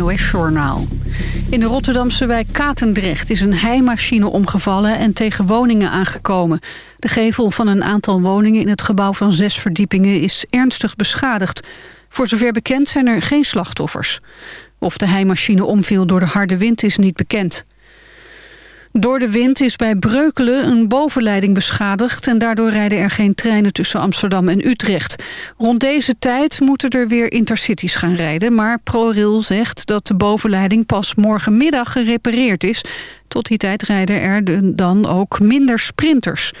NOS-journaal. In de Rotterdamse wijk Katendrecht is een heimachine omgevallen en tegen woningen aangekomen. De gevel van een aantal woningen in het gebouw van zes verdiepingen is ernstig beschadigd. Voor zover bekend zijn er geen slachtoffers. Of de heimachine omviel door de harde wind is niet bekend. Door de wind is bij Breukelen een bovenleiding beschadigd... en daardoor rijden er geen treinen tussen Amsterdam en Utrecht. Rond deze tijd moeten er weer intercities gaan rijden... maar ProRail zegt dat de bovenleiding pas morgenmiddag gerepareerd is. Tot die tijd rijden er dan ook minder sprinters.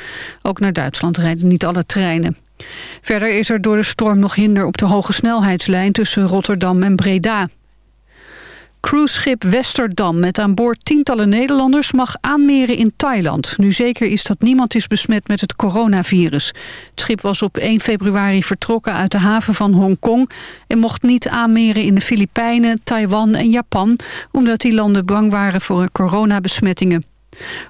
Ook naar Duitsland rijden niet alle treinen. Verder is er door de storm nog hinder op de hoge snelheidslijn... tussen Rotterdam en Breda. Cruiseschip Westerdam met aan boord tientallen Nederlanders mag aanmeren in Thailand. Nu zeker is dat niemand is besmet met het coronavirus. Het schip was op 1 februari vertrokken uit de haven van Hongkong... en mocht niet aanmeren in de Filipijnen, Taiwan en Japan... omdat die landen bang waren voor coronabesmettingen.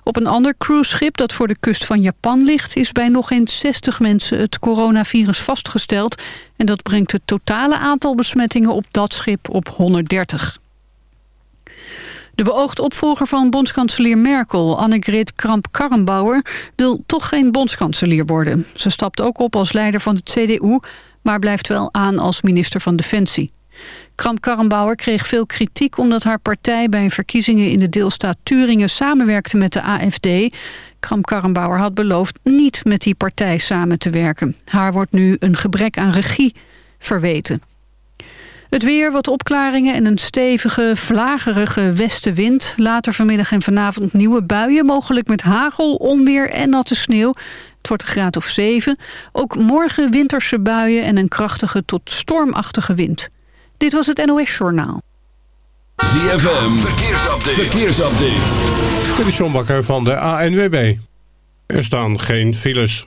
Op een ander cruiseschip dat voor de kust van Japan ligt... is bij nog eens 60 mensen het coronavirus vastgesteld... en dat brengt het totale aantal besmettingen op dat schip op 130. De beoogd opvolger van bondskanselier Merkel, Annegret Kramp-Karrenbauer... wil toch geen bondskanselier worden. Ze stapt ook op als leider van de CDU... maar blijft wel aan als minister van Defensie. Kramp-Karrenbauer kreeg veel kritiek omdat haar partij... bij verkiezingen in de deelstaat Turingen samenwerkte met de AFD. Kramp-Karrenbauer had beloofd niet met die partij samen te werken. Haar wordt nu een gebrek aan regie verweten. Het weer, wat opklaringen en een stevige, vlagerige westenwind. Later vanmiddag en vanavond nieuwe buien, mogelijk met hagel, onweer en natte sneeuw. Het wordt een graad of 7. Ook morgen winterse buien en een krachtige tot stormachtige wind. Dit was het NOS Journaal. ZFM, verkeersupdate. verkeersupdate. Dit is John Bakker van de ANWB. Er staan geen files.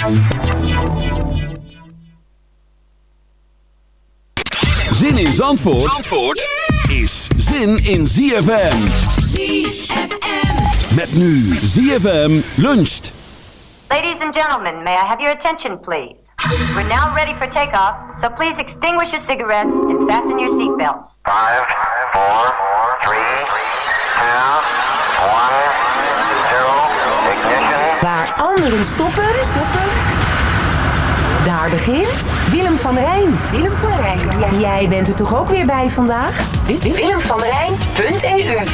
Zin in Zandvoort, Zandvoort is zin in ZFM. ZFM. Met nu ZFM luncht. Ladies and gentlemen, may I have your attention, please? We're now ready for takeoff, so please extinguish your cigarettes and fasten your seatbelts. Five, four, three, two, one, zero, ignition. Waar anderen stoppen, stoppen. Daar begint Willem van Rijn. Willem van Rijn. Ja, jij bent er toch ook weer bij vandaag? Wi- wi- Willem van Rijn.eu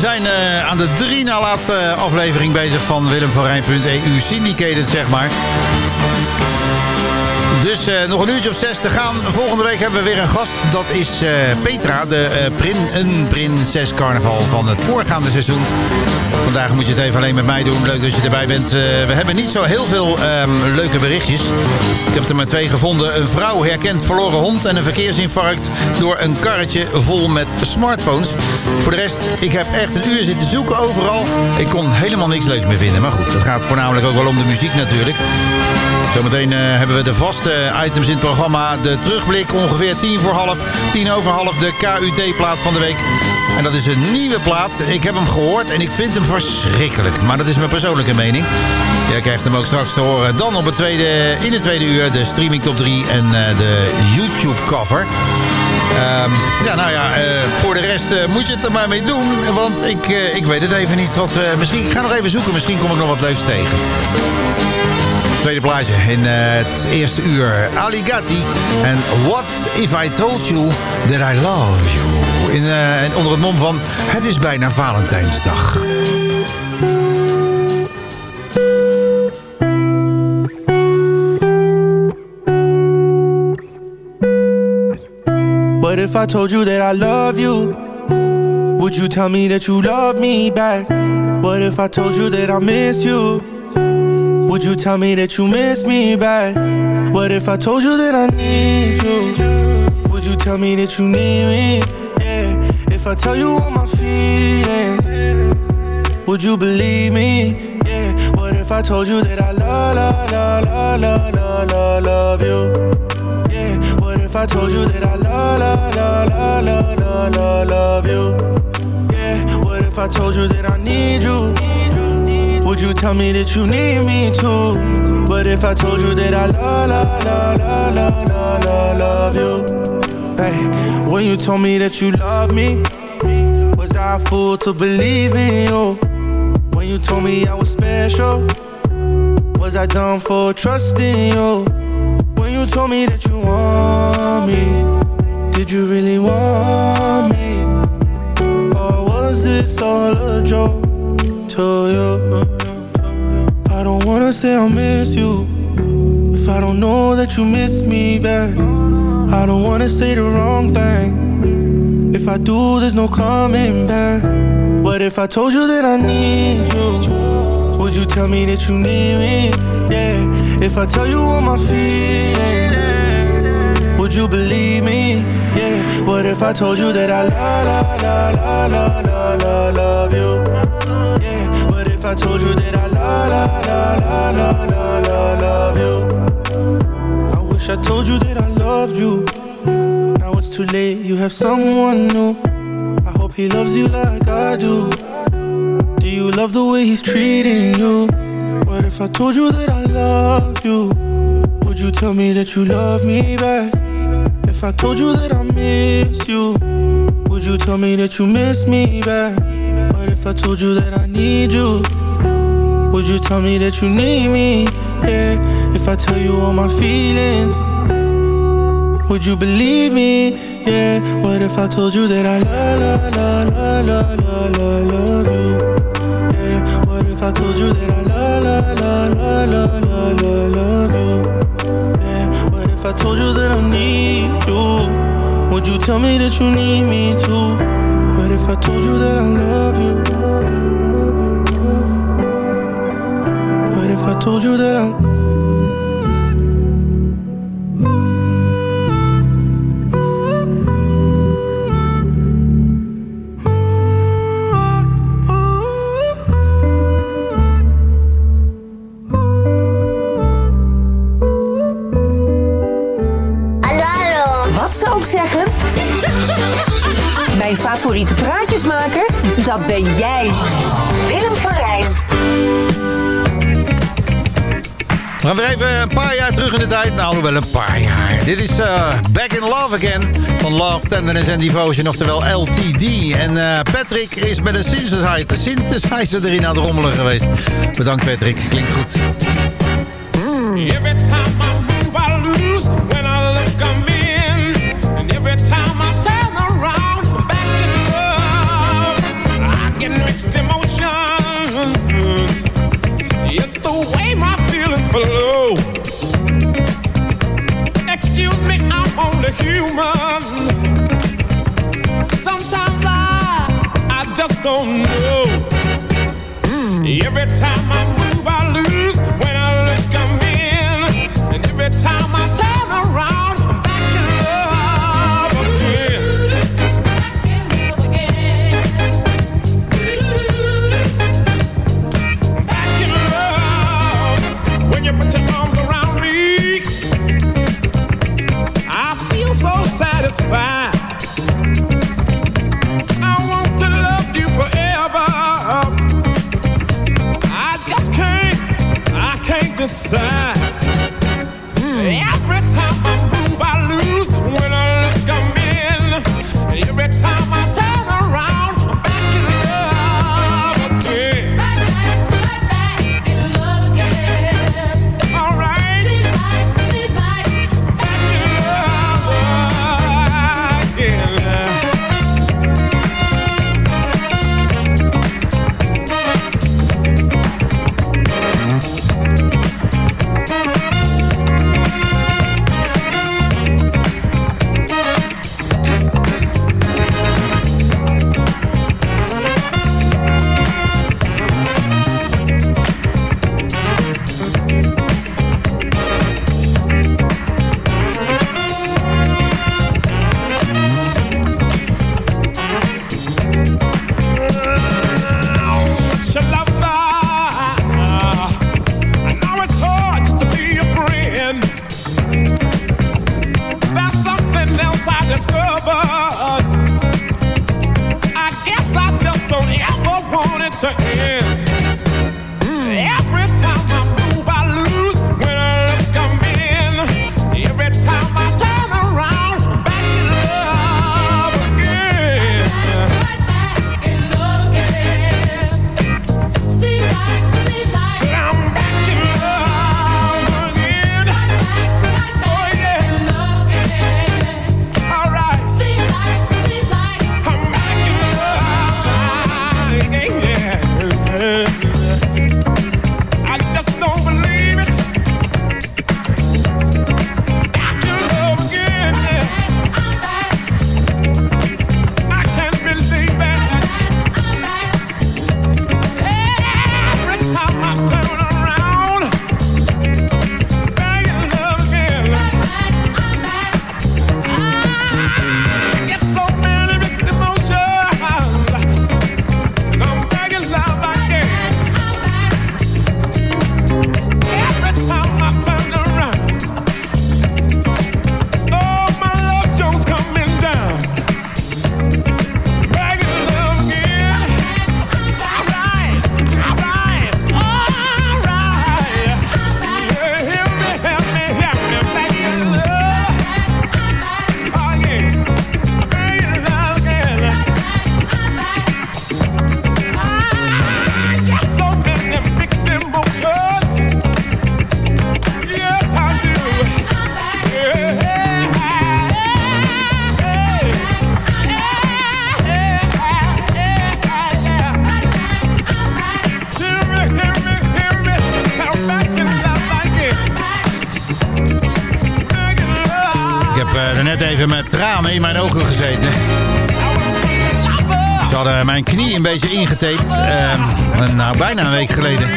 we zijn eh, aan de drie na laatste aflevering bezig van Willem van Rijn.eu Syndicated, zeg maar. Dus eh, nog een uurtje of zes te gaan. Volgende week hebben we weer een gast. Dat is eh, Petra, de eh, prin, een prinses carnaval van het voorgaande seizoen. Vandaag moet je het even alleen met mij doen. Leuk dat je erbij bent. We hebben niet zo heel veel ehm, leuke berichtjes. Ik heb er maar twee gevonden. Een vrouw herkent verloren hond en een verkeersinfarct... door een karretje vol met smartphones. Voor de rest, ik heb echt een uur zitten zoeken overal. Ik kon helemaal niks leuks meer vinden. Maar goed, het gaat voornamelijk ook wel om de muziek natuurlijk. Zometeen eh, hebben we de vaste items in het programma. De terugblik ongeveer tien voor half, tien over half. De KUT-plaat van de week. En dat is een nieuwe plaat. Ik heb hem gehoord en ik vind hem verschrikkelijk. Maar dat is mijn persoonlijke mening. Jij krijgt hem ook straks te horen. Dan op het tweede, in het tweede uur de streaming top 3 en eh, de YouTube cover. Ehm, ja, nou ja, eh, voor de rest moet je het er maar mee doen. Want ik, ik weet het even niet. Wat, misschien, ik ga nog even zoeken. Misschien kom ik nog wat leuks tegen. Tweede plaatje in eh, het eerste uur. Ali Gatti en What If I Told You That I Love You. In, en onder het mom van Het is bijna Valentijnsdag. What if I told you that I love you? Would you tell me that you love me back? What if I told you that I miss you? Would you tell me that you miss me back? What if I told you that I need you? Would you tell me that you need me? Yeah. If I tell you all my feelings, would you believe me? Yeah. What if I told you that I love, love, love, love, love, love, love you? Yeah. What if I told you that I love, love, love, love, love, love, love you? Yeah. What if I told you that I need you? Would you tell me that you need me too? But if I told you that I love, love, love, love, love, love, love you Hey, when you told me that you love me Was I a fool to believe in you? When you told me I was special Was I dumb for trusting you? When you told me that you want me Did you really want me? Or was this all a joke to you? Wanna say I miss you If I don't know that you miss me back I don't wanna say the wrong thing If I do, there's no coming back What if I told you that I need you? Would you tell me that you need me? Yeah If I tell you all my feelings Would you believe me? Yeah What if I told you that I love, love, love, love, love, love, love you? Yeah What if I told you that I love, love, love, love, love, love, love you? I wish I told you that I loved you. Now it's too late, you have someone new. I hope he loves you like I do. Do you love the way he's treating you? What if I told you that I love you? Would you tell me that you love me back? If I told you that I miss you, would you tell me that you miss me back? What if I told you that I need you? Would you tell me that you need me? Yeah, if I tell you all my feelings, would you believe me? Yeah, what if I told you that I love, love, love, love, love, love, love you? Yeah, what if I told you that I love, love, love, love, love, love, love you? Yeah, what if I told you that I need you? Would you tell me that you need me too? What if I told you that I love you? Told you that I Hallo, hallo. Wat zou ik zeggen? Mijn favoriete praatjesmaker? Dat ben jij. Gaan we even een paar jaar terug in de tijd. Nou, hoewel wel een paar jaar. Dit is eh, Back in Love Again van Love, Tenderness and Devotion, oftewel LTD. En eh, Patrick is met een synthesizer, synthesizer erin aan het rommelen geweest. Bedankt Patrick, klinkt goed. human. Sometimes I, I just don't know. Hmm. Every time I'm in mijn ogen gezeten. Ze hadden mijn knie een beetje ingetaped. Ehm, nou, bijna een week geleden.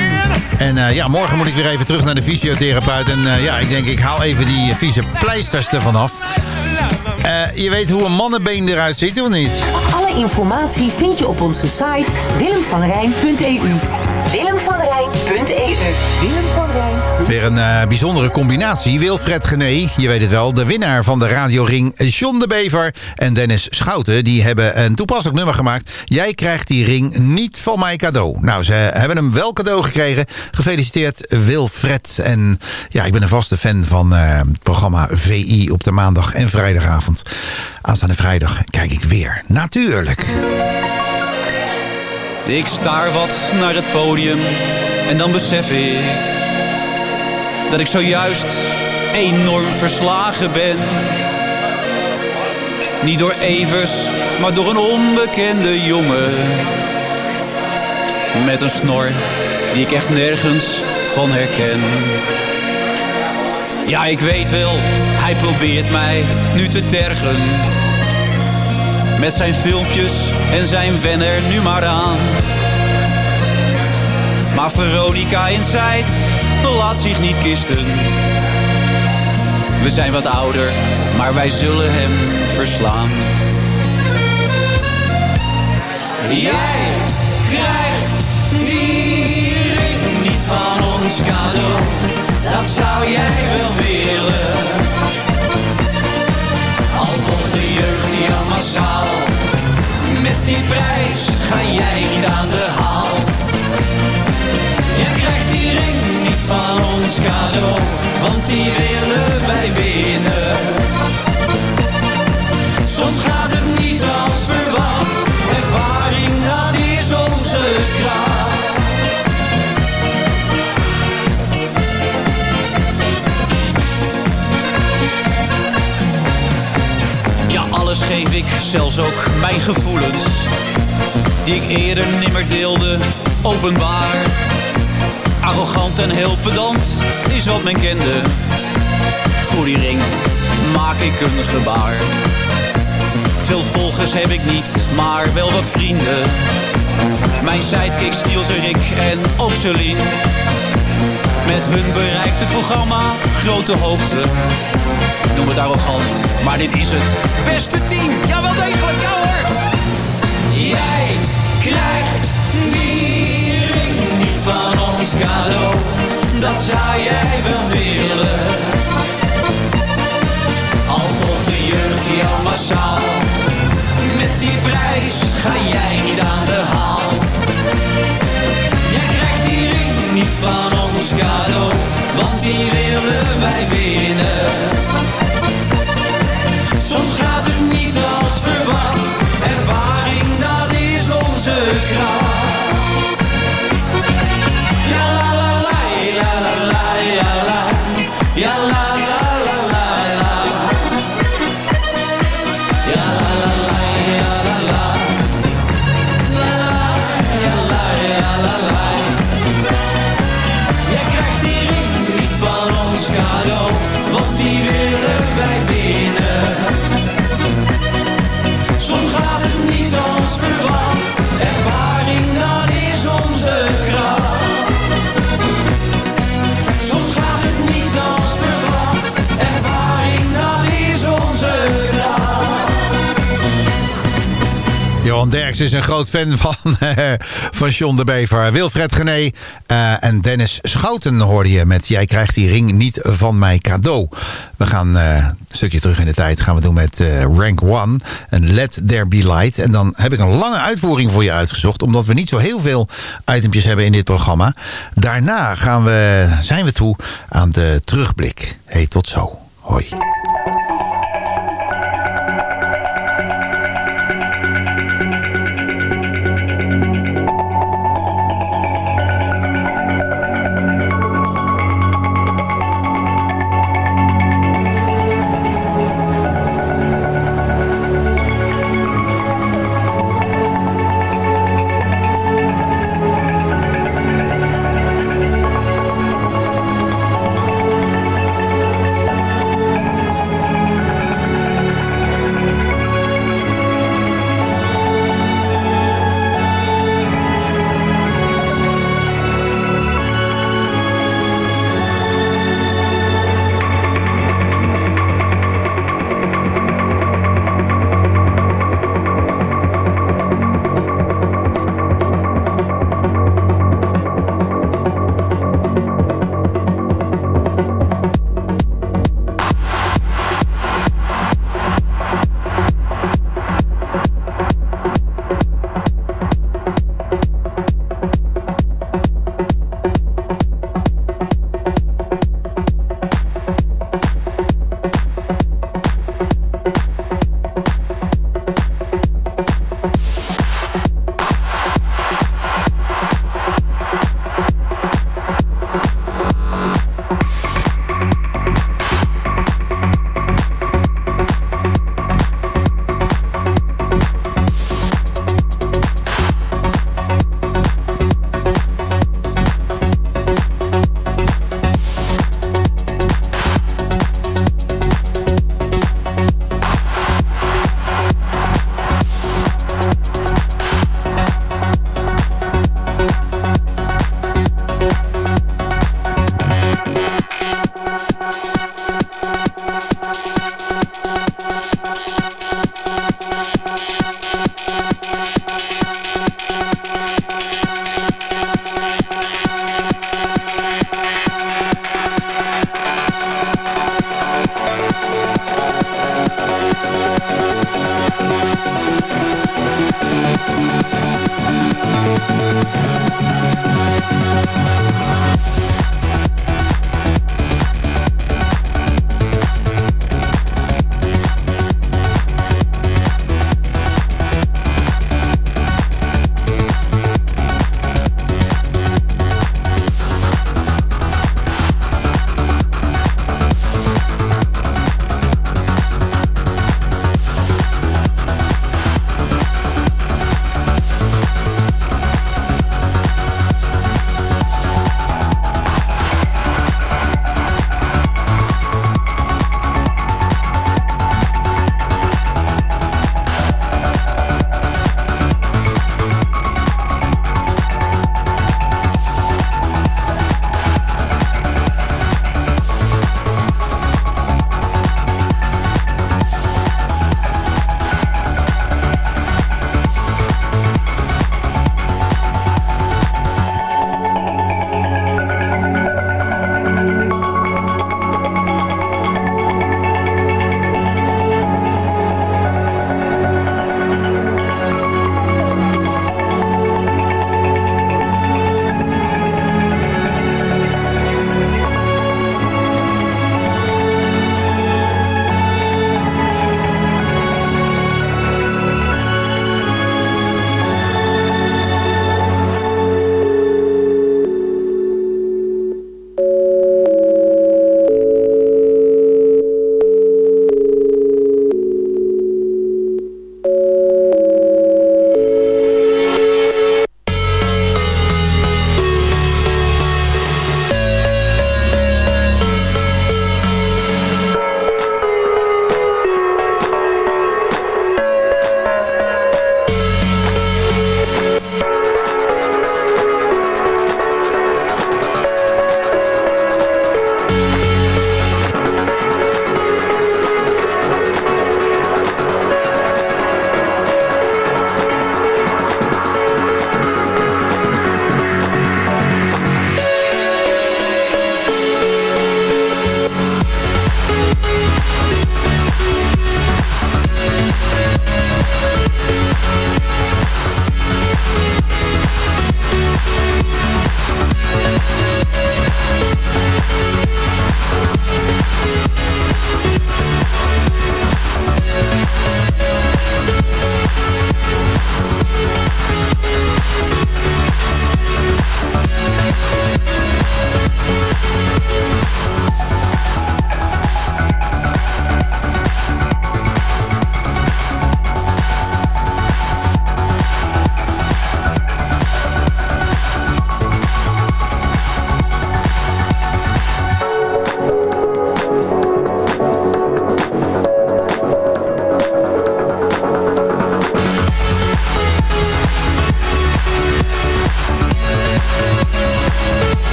En eh, ja, morgen moet ik weer even terug naar de fysiotherapeut. En eh, ja, ik denk, ik haal even die vieze pleisters ervan af. Eh, je weet hoe een mannenbeen eruit ziet, of niet? Alle informatie vind je op onze site willemvanrijn.eu willemvanrijn.eu Willem van Rijn. Weer een eh, bijzondere combinatie. Wilfred Gené, je weet het wel, de winnaar van de radioring John de Bever en Dennis Schouten. Die hebben een toepasselijk nummer gemaakt. Jij krijgt die ring niet van mij cadeau. Nou, ze hebben hem wel cadeau gekregen. Gefeliciteerd Wilfred. En ja, ik ben een vaste fan van eh, het programma VI op de maandag en vrijdagavond. Aanstaande vrijdag kijk ik weer. Natuurlijk. Ik staar wat naar het podium en dan besef ik dat ik zojuist enorm verslagen ben. Niet door Evers, maar door een onbekende jongen. Met een snor die ik echt nergens van herken. Ja, ik weet wel, hij probeert mij nu te tergen. Met zijn filmpjes en zijn wen er nu maar aan. Maar Veronica Laat zich niet kisten. We zijn wat ouder, maar wij zullen hem verslaan. Jij krijgt die ring niet van ons cadeau. Dat zou jij wel willen. Al volgt de jeugd jou massaal. Met die prijs ga jij niet aan de haal. Van ons cadeau, want die willen wij winnen. Soms gaat het niet als verwacht, ervaring dat is onze kracht. Ja, alles geef ik, zelfs ook mijn gevoelens, die ik eerder nimmer deelde, openbaar. Arrogant en heel pedant is wat men kende. Voor die ring maak ik een gebaar. Veel volgers heb ik niet, maar wel wat vrienden. Mijn sidekicks Niels en Rick en ook. Met hun bereikt het programma grote hoogte. Noem het arrogant, maar dit is het beste team. Ja, wel degelijk, ja hoor. Jij krijgt die ring niet van ons cadeau. Dat zou jij wel willen. Al volgt de jeugd jou massaal. Met die prijs ga jij niet aan de haal. Jij krijgt die ring niet van ons cadeau. Want die willen wij winnen. Soms gaat het niet als verwacht. Ervaring, Johan Derks is een groot fan van, eh, van John de Bever. Wilfred Gené eh, en Dennis Schouten hoorde je met... Jij krijgt die ring niet van mij cadeau. We gaan eh, een stukje terug in de tijd gaan we doen met Rank One. En Let There Be Light. En dan heb ik een lange uitvoering voor je uitgezocht. Omdat we niet zo heel veel itempjes hebben in dit programma. Daarna gaan we, zijn we toe aan de terugblik. Hey, tot zo. Hoi.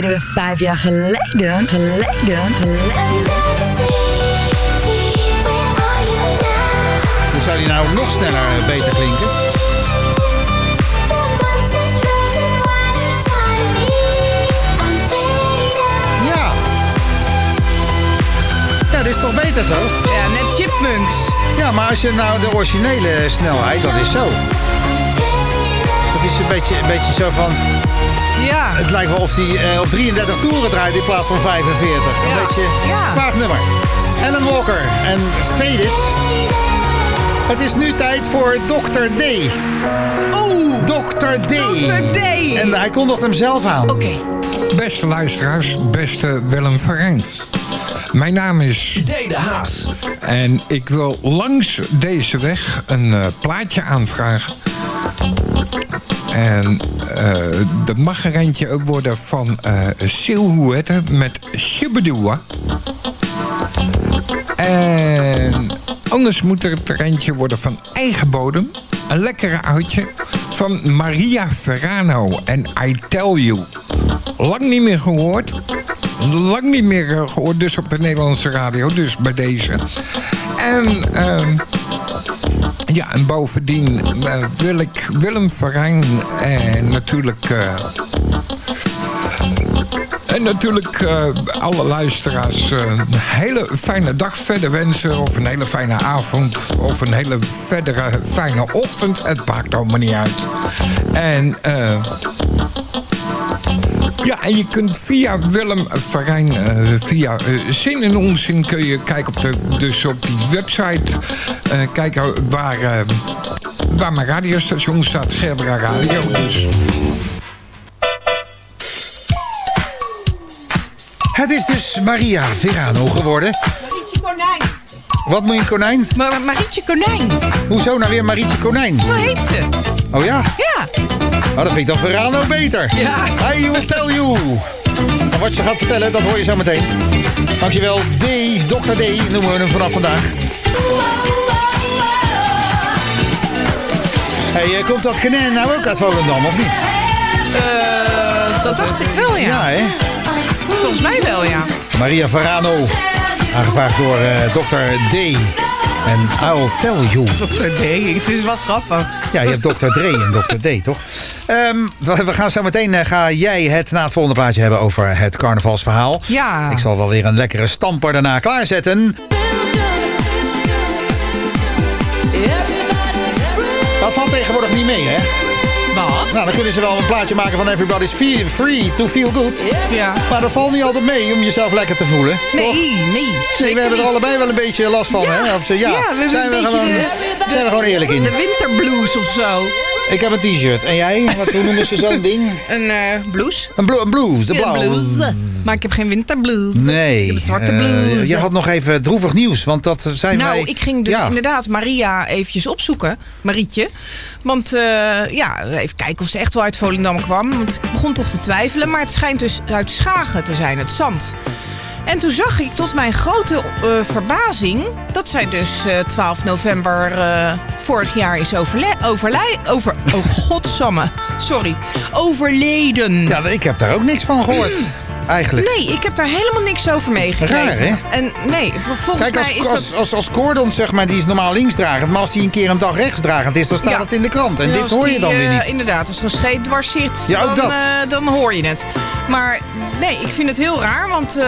Deden we vijf jaar geleden? Geleden? Geleden? Hoe zou die nou nog sneller eh, beter klinken? Ja. Ja, dit is toch beter zo? Ja, net Chipmunks. Ja, maar als je nou de originele snelheid, dat is zo. Dat is een beetje, een beetje zo van... Ja. Het lijkt wel of hij eh, op 33 toeren draait in plaats van 45. Een beetje vaag nummer. Alan Walker en Fade It. Het is nu tijd voor Dr. D. Oeh! Dr. D. Dr. D. En hij kondigt hem zelf aan. Oké. Beste luisteraars, beste Willem Verijn. Mijn naam is... D. de Haas. En ik wil langs deze weg een eh, plaatje aanvragen. En dat mag eentje ook worden van eh Silhouette met Shibadoua. En anders moet er er eentje worden van eigen bodem. Een lekkere oudje van Maria Ferrano en I Tell You. Lang niet meer gehoord. Lang niet meer eh, gehoord, dus op de Nederlandse radio. Dus bij deze. En... ehm, ja, en bovendien eh, wil ik Willem Verijn en natuurlijk... eh, en natuurlijk eh, alle luisteraars een hele fijne dag verder wensen. Of een hele fijne avond. Of een hele verdere fijne ochtend. Het maakt allemaal niet uit. En... ja, en je kunt via Willem Verijn, eh, via eh, Zin en Onzin... kun je kijken op, de, dus op die website... eh, kijken waar, waar mijn radiostation staat, Gerbera Radio. Dus. Het is dus Maria Verano geworden. Marietje Konijn. Wat moet je konijn? Maar Marietje Konijn. Hoezo nou weer Marietje Konijn? Zo heet ze. Oh ja? Ja. Oh, dat vind ik dan Verano beter. Ja. I will tell you. En wat je gaat vertellen, dat hoor je zo meteen. Dankjewel, D, Dr. D noemen we hem vanaf vandaag. Hey, eh, komt dat kanin nou ook uit Volendam, of niet? Eh, dat dacht ik wel, ja. Ja, hè? Volgens mij wel, ja. Maria Verano. Aangevraagd door Dr. D. En I'll tell you. Dr. D, het is wel grappig. Ja, je hebt Dr. Dre en Dr. D, toch? Ehm, we, we gaan zo meteen, eh, ga jij het na het volgende plaatje hebben over het carnavalsverhaal. Ja. Ik zal wel weer een lekkere stamper daarna klaarzetten. Dat valt tegenwoordig niet mee, hè? Wat? Nou, dan kunnen ze wel een plaatje maken van Everybody's Free to Feel Good. Ja. Maar dat valt niet altijd mee om jezelf lekker te voelen. Nee, toch? nee. Nee, we hebben er allebei wel een beetje last van, hè? Of ze, ja, Ja, we zijn, we gewoon, de- zijn we gewoon eerlijk in. De winterblues of zo. Ik heb een t-shirt. En jij? Wat, hoe noemen ze zo'n ding? Een eh blouse. Een, blo- een blues, de blouse. Maar ik heb geen winterblues. Nee. Ik heb een zwarte eh, blouse. je had nog even droevig nieuws, want dat zijn nou, wij... ik ging dus Ja. inderdaad Maria eventjes opzoeken. Marietje. Want eh, ja, even kijken of ze echt wel uit Volendam kwam. Want ik begon toch te twijfelen. Maar het schijnt dus uit Schagen te zijn, het zand. En toen zag ik tot mijn grote eh, verbazing... dat zij dus eh, 12 november eh, vorig jaar is overle overlij over Oh, godsamme. Sorry. Overleden. Ja, ik heb daar ook niks van gehoord. Eigenlijk. Nee, ik heb daar helemaal niks over meegekregen. Raar, hè? En nee, volgens Kijk, als, mij is als, dat... als, als Gordon, zeg maar, die is normaal linksdragend. Maar als hij een keer een dag rechtsdragend is, dan staat Ja. het in de krant. En En dit hoor je dan weer eh, niet. inderdaad, als er een scheet dwars zit, Ja, ook dan, dat. eh, dan hoor je het. Maar nee, ik vind het heel raar, want eh,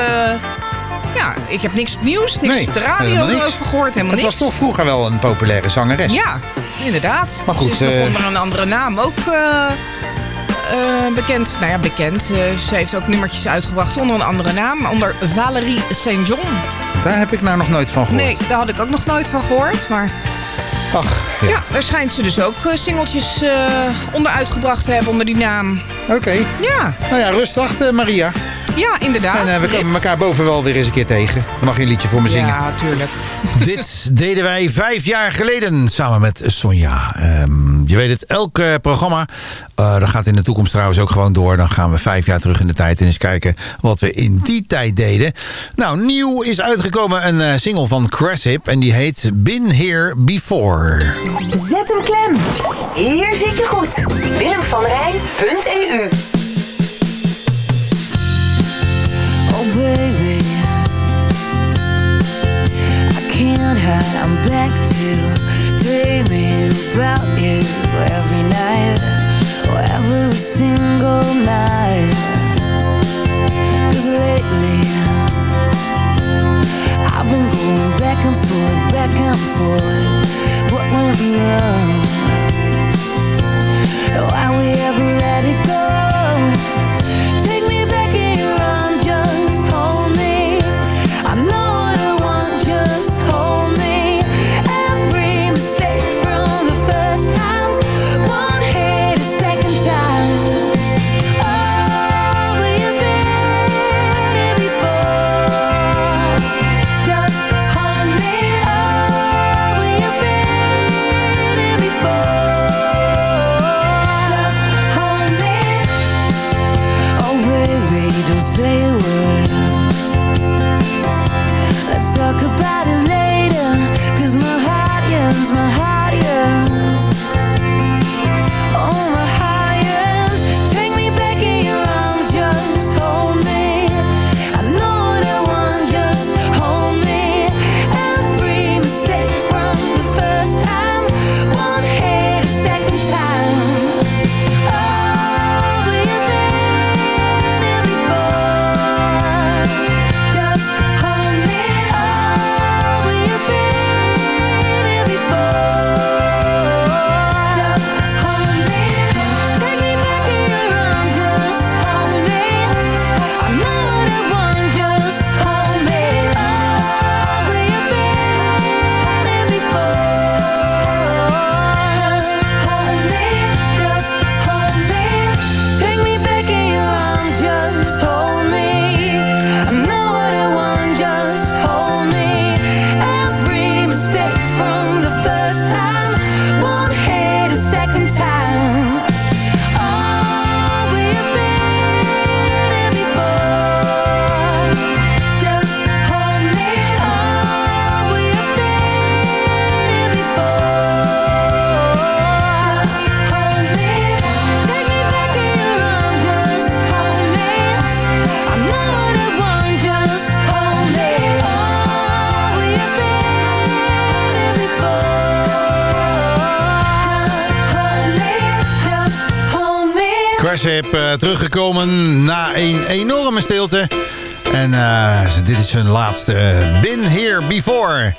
ja, ik heb niks nieuws, niks Nee, op de radio helemaal niks. erover gehoord, helemaal Het niks. was toch vroeger wel een populaire zangeres. Ja, inderdaad. Maar goed, Ze is nog eh, onder een andere naam ook eh, bekend. Nou ja, bekend. Eh, ze heeft ook nummertjes uitgebracht onder een andere naam. Onder Valerie St. John. Daar heb ik nou nog nooit van gehoord. Nee, daar had ik ook nog nooit van gehoord. Maar Ach, ja, ja. daar schijnt ze dus ook eh, singeltjes onder uitgebracht te hebben onder die naam. Oké. Ja. Nou ja, rustig, eh, Maria. Ja, inderdaad. En eh, we komen elkaar boven wel weer eens een keer tegen. Dan mag je een liedje voor me zingen. Ja, tuurlijk. Dit deden wij vijf jaar geleden samen met Sonja. Ehm, je weet het, elk eh, programma, eh, dat gaat in de toekomst trouwens ook gewoon door. Dan gaan we vijf jaar terug in de tijd en eens kijken wat we in die tijd deden. Nou, nieuw is uitgekomen een eh, single van Cressip en die heet Been Here Before. Zet hem klem. Hier zit je goed. Willem van Rijn.eu baby I can't hide, I'm back to dreaming about you Every night, or every single night Cause lately I've been going back and forth, back and forth What went wrong? Why we Worship eh, teruggekomen na een enorme stilte. En eh, dit is hun laatste eh, Been Here Before.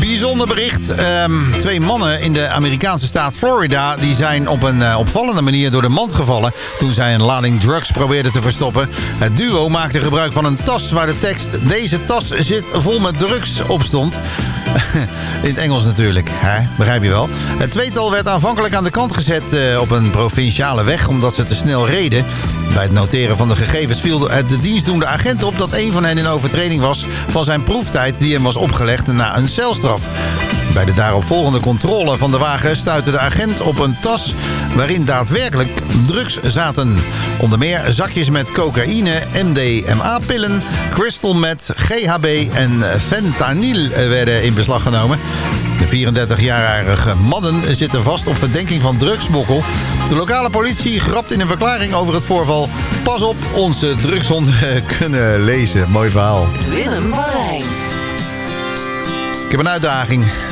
Bijzonder bericht. Ehm, twee mannen in de Amerikaanse staat Florida... die zijn op een opvallende manier door de mand gevallen... toen zij een lading drugs probeerden te verstoppen. Het duo maakte gebruik van een tas waar de tekst... deze tas zit vol met drugs op stond. In het Engels natuurlijk, hè? begrijp je wel. Het tweetal werd aanvankelijk aan de kant gezet eh, op een provinciale weg... omdat ze te snel reden. Bij het noteren van de gegevens viel de dienstdoende agent op... dat een van hen in overtreding was van zijn proeftijd... die hem was opgelegd na een celstraf. Bij de daaropvolgende controle van de wagen stuitte de agent op een tas waarin daadwerkelijk drugs zaten. Onder meer zakjes met cocaïne, MDMA-pillen, crystal meth, GHB en fentanyl werden in beslag genomen. De 34-jarige mannen zitten vast op verdenking van drugsmokkel. De lokale politie grapt in een verklaring over het voorval. Pas op, onze drugshonden kunnen lezen. Mooi verhaal. Willem van. Ik heb een uitdaging.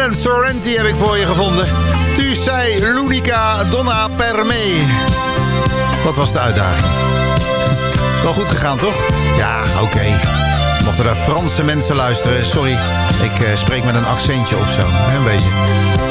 Ellen Sorrenti heb ik voor je gevonden. Tu sei l'unica donna per me. Dat was de uitdaging. Is wel goed gegaan, toch? Ja, oké. Mochten er Franse mensen luisteren, sorry. Ik eh, spreek met een accentje of zo. Een beetje.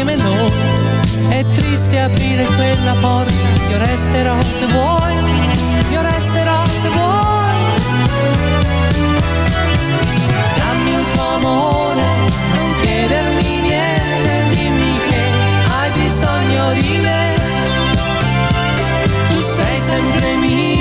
Insieme noi. È triste aprire quella porta, io resterò se vuoi, io resterò se vuoi. Dammi il tuo amore, non chiedermi niente, dimmi che hai bisogno di me. Tu sei sempre mia,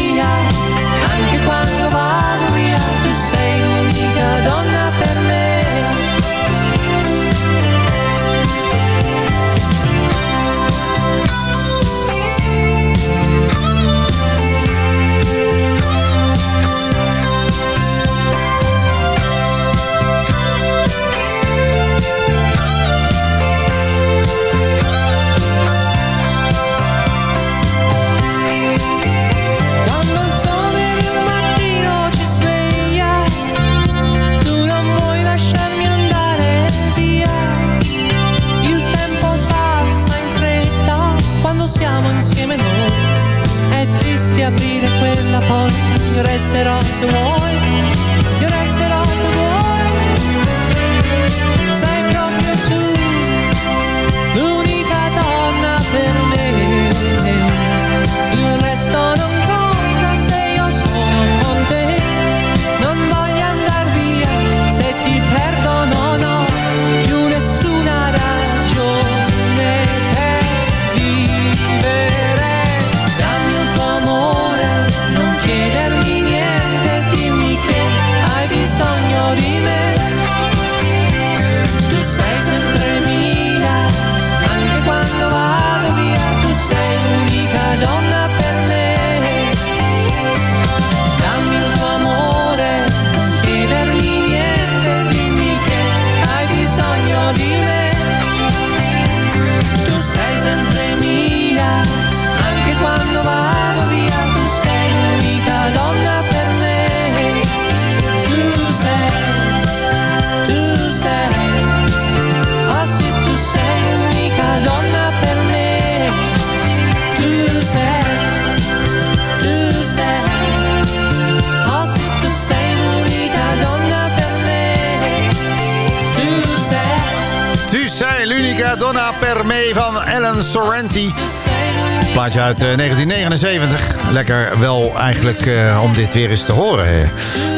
uit eh, 1979. Lekker wel eigenlijk eh, om dit weer eens te horen. eh.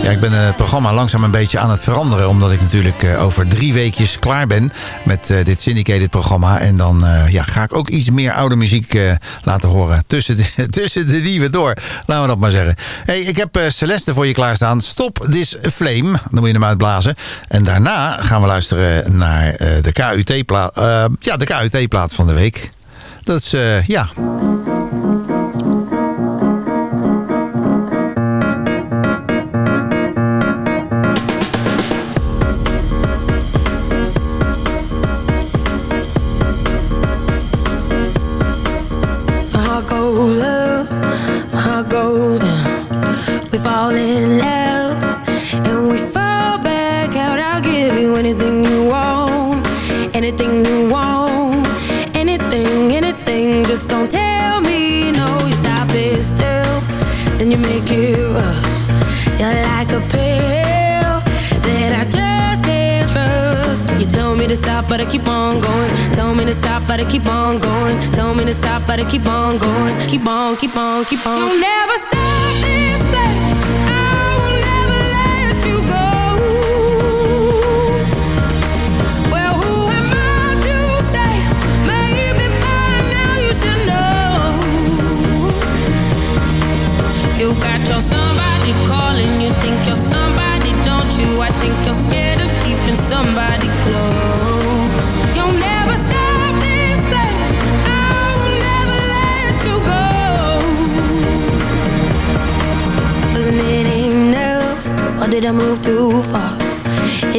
Ja, ik ben het programma langzaam een beetje aan het veranderen. Omdat ik natuurlijk eh, over drie weekjes klaar ben met eh, dit syndicated programma. En dan eh, ja, ga ik ook iets meer oude muziek eh, laten horen. Tussen de, tussen de nieuwe door. Laten we dat maar zeggen. Hey, ik heb eh, Celeste voor je klaarstaan. Stop this flame. Dan moet je hem uitblazen. En daarna gaan we luisteren naar eh, de KUT-plaat. ja, de KUT-plaat van de week. Dat is, eh, ja...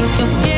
think you're scared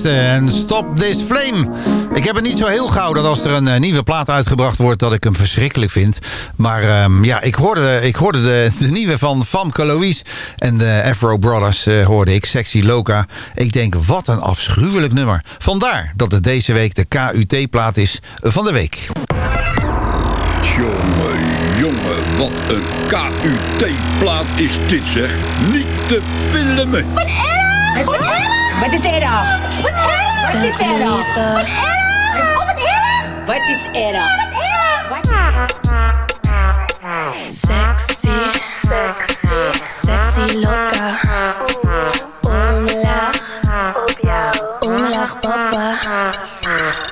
En Stop This Flame. Ik heb het niet zo heel gauw dat als er een eh, nieuwe plaat uitgebracht wordt... dat ik hem verschrikkelijk vind. Maar ehm, ja, ik hoorde, ik hoorde de, de nieuwe van Famke Louise en de Afro Brothers eh, hoorde ik. Sexy Loca. Ik denk, wat een afschuwelijk nummer. Vandaar dat het deze week de KUT-plaat is van de week. Jongen, jongen, wat een KUT-plaat is dit zeg. Niet te filmen. Wat erg! Wat erg! Wat is erg? Wat erg! Wat is erg? Wat erg! Oh, wat erg! Wat is erg? Wat erg! Sexy, sexy loca. Omlaag, omlaag papa.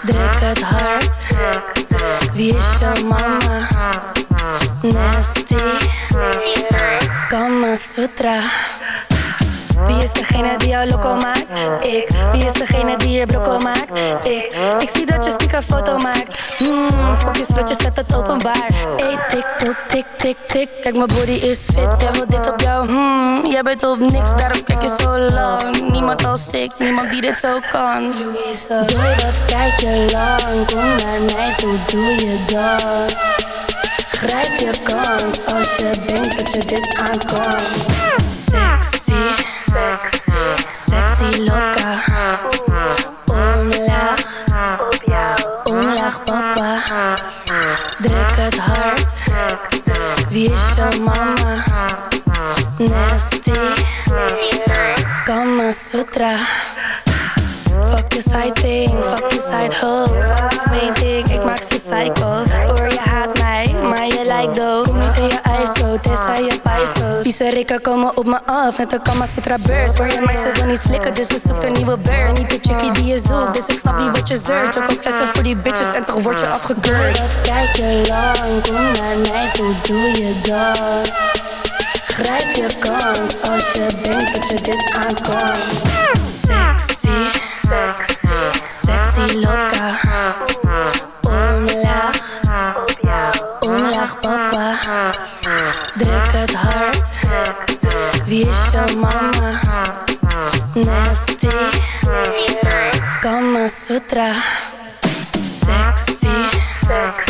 Druk het hard. Wie is je mama? Nasty, Kama Sutra. Wie is degene die jou loco maakt? Ik. Wie is degene die je blokko maakt? Ik. Ik zie dat je stiekem foto maakt. Hmm, fuck je slotje, zet het openbaar. Hey, tik, tok, tik, tik, tik. Kijk, mijn body is fit, jij wil dit op jou. Hmm, jij bent op niks, daarom kijk je zo lang. Niemand als ik, niemand die dit zo kan. Louise, boy, wat kijk je lang? Kom naar mij toe, doe je dat? Grijp je kans als je denkt dat je dit aan kan. Sexy, sexy loca. Omlaag, omlaag papa. Druk het hard. Wie is je mama? Nasty, Kama Sutra. Fuck je side thing, fuck je side hoe. Main thing, ik maak ze psycho. Hoor je haat mij, maar je lijkt dood. Kom niet in je ISO, tenzij je paiso. Vieze rikken komen op me af, net een Kama Sutra beurs. Hoor je mij, ze wil niet slikken, dus ze zoekt een nieuwe beurt. Niet de chickie die je zoekt, dus ik snap niet wat je zeurt. Koopt flessen voor die bitches en toch word je afgekeurd. Dat kijk je lang, kom naar mij toe, doe je dat? Grijp je kans als je denkt dat je dit aan kan. Sexy, loca. Omlaag, omlaag papa. Druk het hard. Wie is je mama? Nasty, Kama Sutra. Sexy, sexy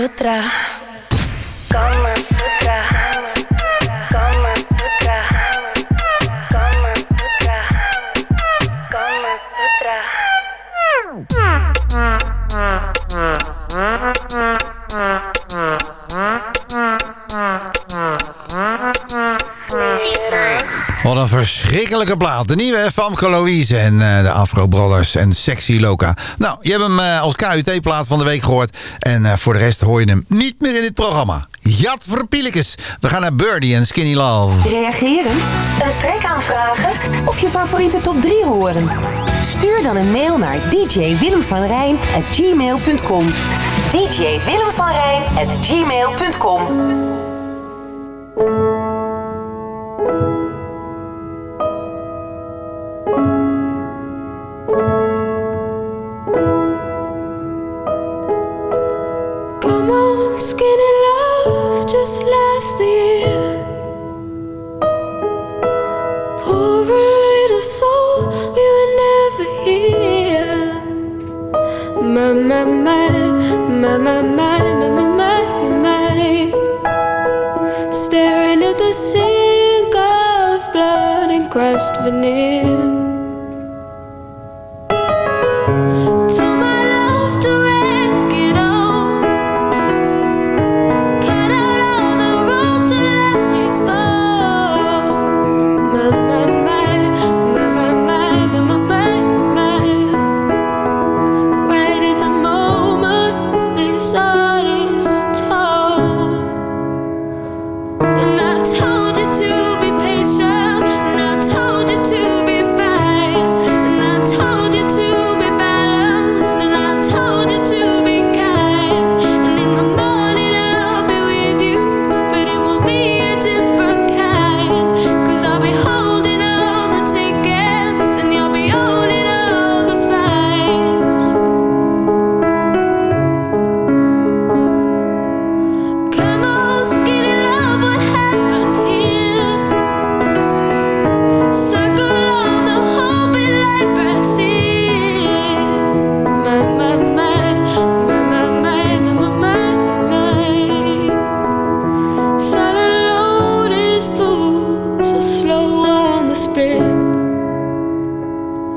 Kama Sutra. Kama Sutra. Kama Sutra. Kama Sutra. Kama Sutra. Wat een verschrikkelijke plaat. De nieuwe Famke Louise en eh, de Afro Brothers en Sexy Loca. Nou, je hebt hem eh, als KUT-plaat van de week gehoord. En eh, voor de rest hoor je hem niet meer in dit programma. Jat Verpielekes. We gaan naar Birdie en Skinny Love. Reageren? Een track aanvragen? Of je favoriete top 3 horen? Stuur dan een mail naar djwillemvanrijn.gmail.com djwillemvanrijn.gmail.com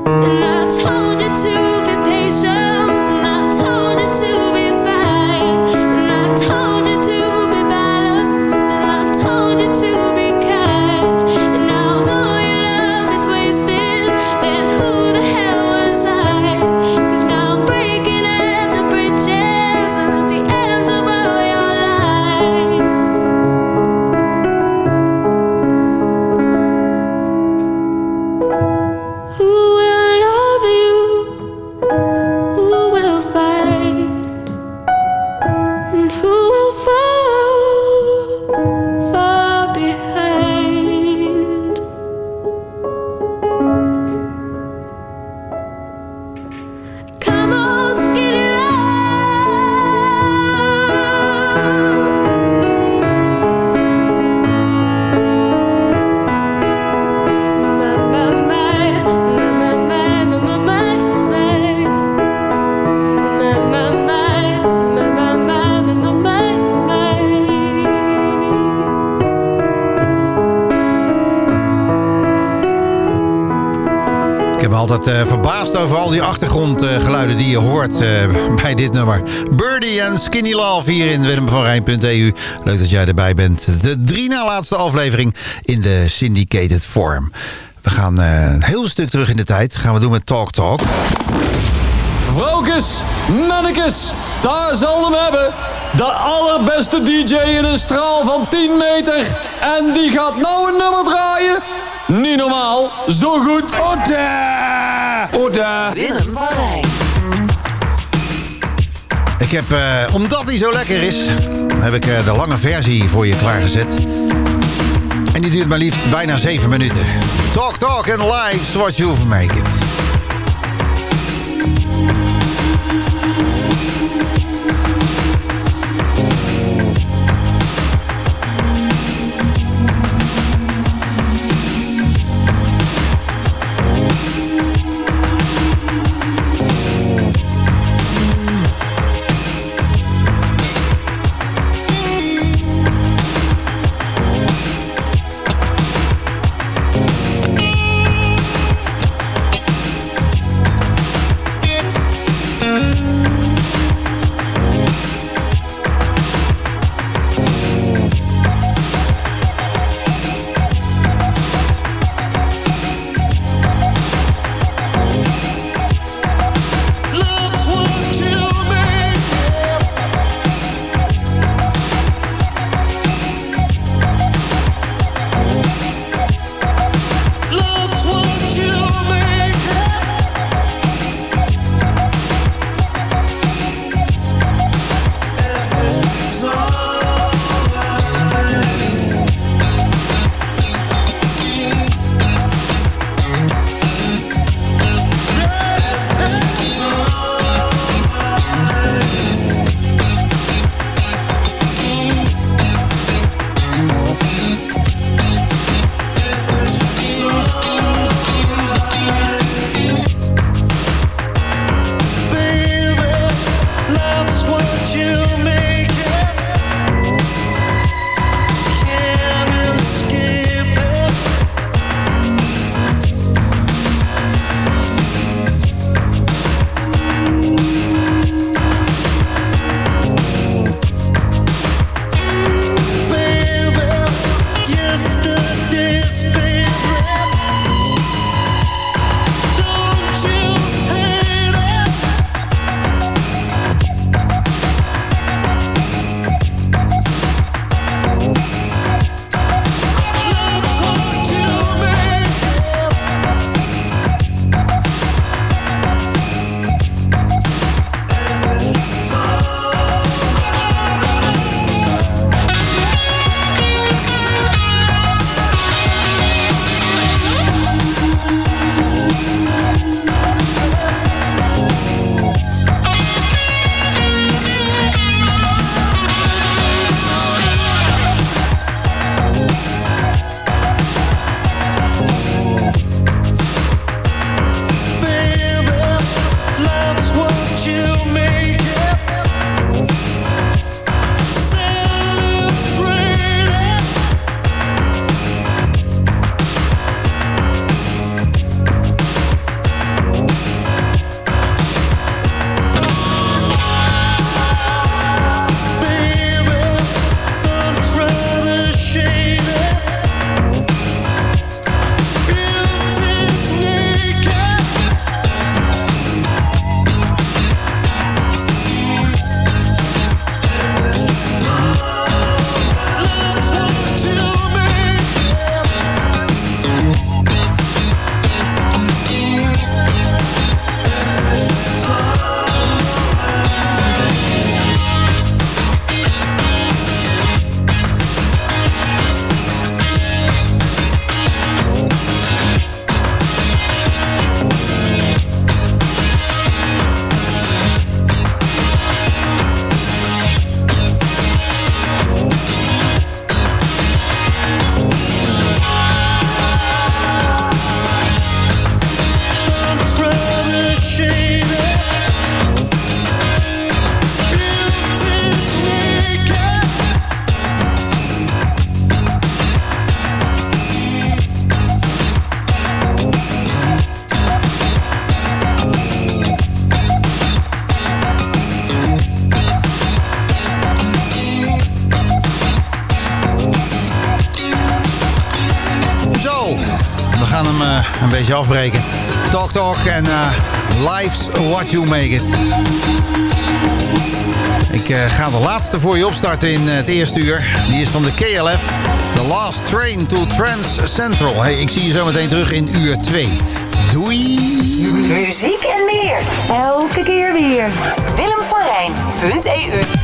And I achtergrondgeluiden die je hoort eh, bij dit nummer. Birdie en Skinny Love hier in willemvanrijn.eu. Leuk dat jij erbij bent. De drie na laatste aflevering in de syndicated vorm. We gaan eh, een heel stuk terug in de tijd. Gaan we doen met Talk Talk. Vrouwkes, mannekes, daar zal hem hebben. De allerbeste DJ in een straal van 10 meter. En die gaat nou een nummer draaien. Niet normaal, zo goed. Ode! Ode! Willem van Rijn. Ik heb, eh, omdat hij zo lekker is, heb ik eh, de lange versie voor je klaargezet. En die duurt maar liefst bijna 7 minuten. Talk, talk and live's what you've make it. Life's What You Make It. Ik eh, ga de laatste voor je opstarten in eh, het eerste uur. Die is van de KLF. The Last Train to Trans Central. Hey, ik zie je zo meteen terug in uur 2. Doei! Muziek en meer. Elke keer weer. Willem van Rijn.eu